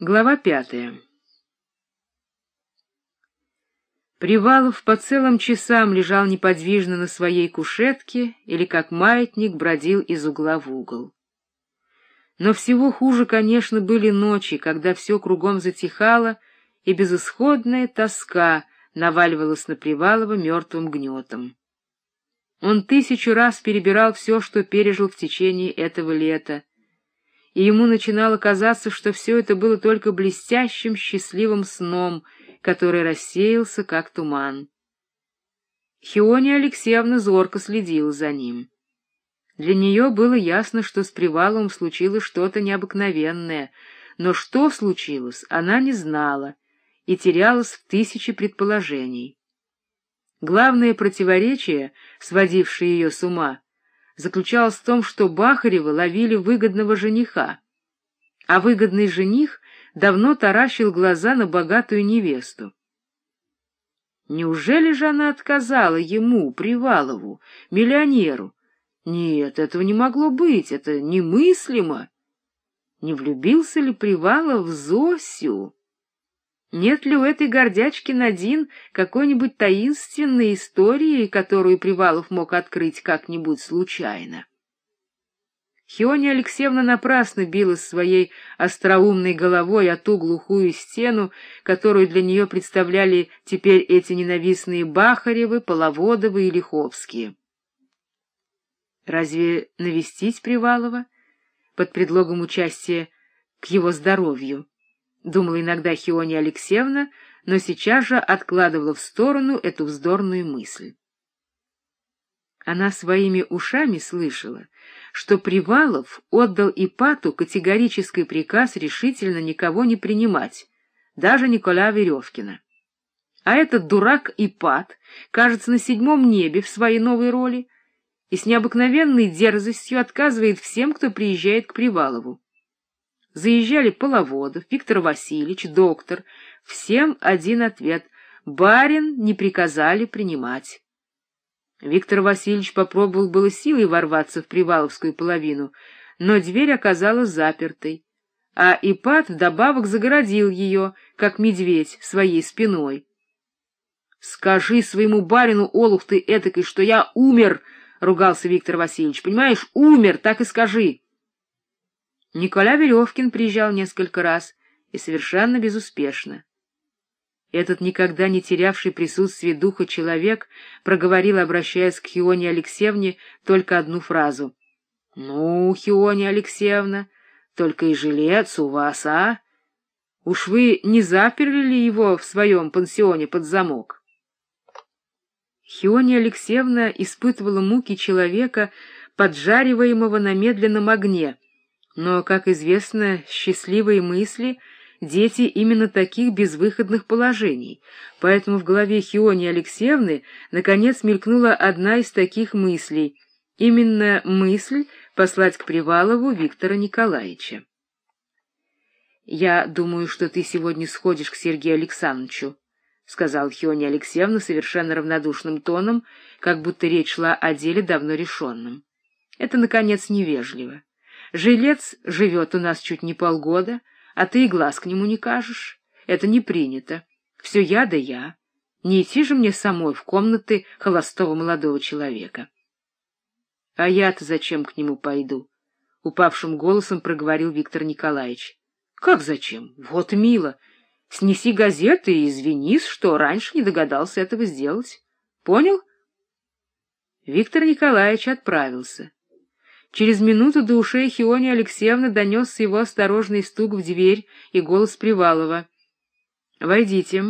Глава пятая Привалов по целым часам лежал неподвижно на своей кушетке или как маятник бродил из угла в угол. Но всего хуже, конечно, были ночи, когда все кругом затихало, и безысходная тоска наваливалась на Привалова мертвым гнетом. Он тысячу раз перебирал все, что пережил в течение этого лета, и ему начинало казаться, что все это было только блестящим, счастливым сном, который рассеялся, как туман. Хиония Алексеевна зорко следила за ним. Для нее было ясно, что с Приваловым случилось что-то необыкновенное, но что случилось, она не знала и терялась в тысячи предположений. Главное противоречие, сводившее ее с ума, заключалось в том, что Бахаревы ловили выгодного жениха, а выгодный жених давно таращил глаза на богатую невесту. Неужели же она отказала ему, Привалову, миллионеру? Нет, этого не могло быть, это немыслимо. Не влюбился ли Привалов в Зосю? Нет ли у этой гордячки Надин какой-нибудь таинственной истории, которую Привалов мог открыть как-нибудь случайно? Хиония Алексеевна напрасно билась своей остроумной головой о ту глухую стену, которую для нее представляли теперь эти ненавистные Бахаревы, Половодовы и Лиховские. Разве навестить Привалова под предлогом участия к его здоровью? Думала иногда Хиония Алексеевна, но сейчас же откладывала в сторону эту вздорную мысль. Она своими ушами слышала, что Привалов отдал Ипату категорический приказ решительно никого не принимать, даже Николя Веревкина. А этот дурак Ипат, кажется, на седьмом небе в своей новой роли и с необыкновенной дерзостью отказывает всем, кто приезжает к Привалову. Заезжали Половодов, Виктор Васильевич, доктор. Всем один ответ — барин не приказали принимать. Виктор Васильевич попробовал было силой ворваться в Приваловскую половину, но дверь оказалась запертой, а Ипат вдобавок загородил ее, как медведь, своей спиной. — Скажи своему барину, олух ты этакой, что я умер! — ругался Виктор Васильевич. — Понимаешь, умер, так и скажи! Николя Веревкин приезжал несколько раз и совершенно безуспешно. Этот никогда не терявший присутствие духа человек проговорил, обращаясь к Хионе Алексеевне, только одну фразу. — Ну, Хионе Алексеевна, только и жилец у вас, а? Уж вы не заперли ли его в своем пансионе под замок? Хиония Алексеевна испытывала муки человека, поджариваемого на медленном огне, но, как известно, счастливые мысли — дети именно таких безвыходных положений, поэтому в голове Хиони Алексеевны наконец мелькнула одна из таких мыслей, именно мысль послать к Привалову Виктора Николаевича. «Я думаю, что ты сегодня сходишь к Сергею Александровичу», — сказал Хиони Алексеевна совершенно равнодушным тоном, как будто речь шла о деле давно решенном. «Это, наконец, невежливо. Жилец живет у нас чуть не полгода, а ты и глаз к нему не кажешь. Это не принято. Все я да я. Не идти же мне самой в комнаты холостого молодого человека. — А я-то зачем к нему пойду? — упавшим голосом проговорил Виктор Николаевич. — Как зачем? Вот мило. Снеси газеты и извинись, что раньше не догадался этого сделать. Понял? Виктор Николаевич отправился. Через минуту до ушей Хиони Алексеевны донесся его осторожный стук в дверь и голос Привалова. — Войдите.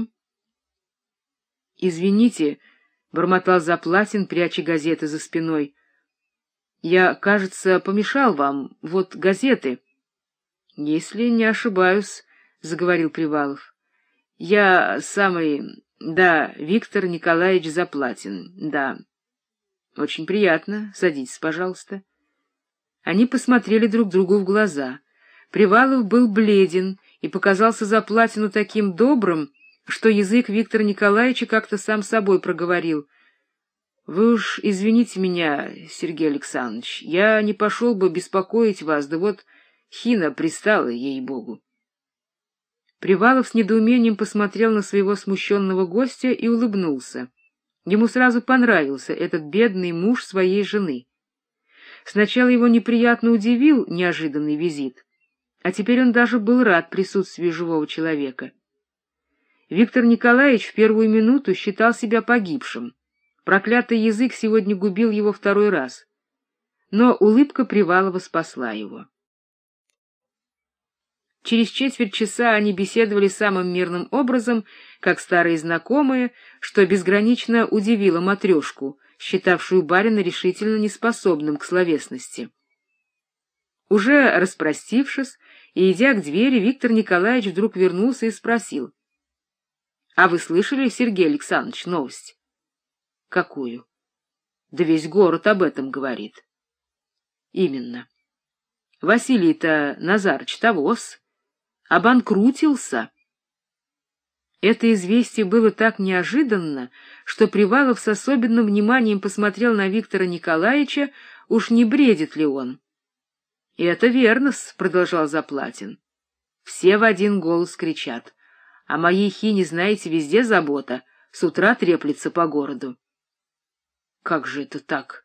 — Извините, — бормотал Заплатин, пряча газеты за спиной. — Я, кажется, помешал вам. Вот газеты. — Если не ошибаюсь, — заговорил Привалов. — Я самый... Да, Виктор Николаевич Заплатин, да. — Очень приятно. Садитесь, пожалуйста. — они посмотрели друг другу в глаза. Привалов был бледен и показался Заплатину таким добрым, что язык Виктора Николаевича как-то сам собой проговорил. — Вы уж извините меня, Сергей Александрович, я не пошел бы беспокоить вас, да вот Хина пристала, ей-богу. Привалов с недоумением посмотрел на своего смущенного гостя и улыбнулся. Ему сразу понравился этот бедный муж своей жены. Сначала его неприятно удивил неожиданный визит, а теперь он даже был рад присутствию живого человека. Виктор Николаевич в первую минуту считал себя погибшим. Проклятый язык сегодня губил его второй раз. Но улыбка Привалова спасла его. Через четверть часа они беседовали самым мирным образом, как старые знакомые, что безгранично удивило матрешку, считавшую барина решительно неспособным к словесности. Уже распростившись и идя к двери, Виктор Николаевич вдруг вернулся и спросил. — А вы слышали, Сергей Александрович, новость? — Какую? — Да весь город об этом говорит. — Именно. Василий-то Назарыч тогос обанкрутился. Это известие было так неожиданно, что Привалов с особенным вниманием посмотрел на Виктора Николаевича, уж не бредит ли он. — Это верно продолжал Заплатин. Все в один голос кричат. А моей хине, знаете, везде забота, с утра треплется по городу. — Как же это так?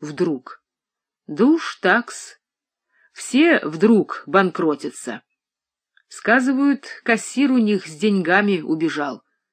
Вдруг? — Да уж такс. Все вдруг банкротятся. Сказывают, кассир у них с деньгами убежал.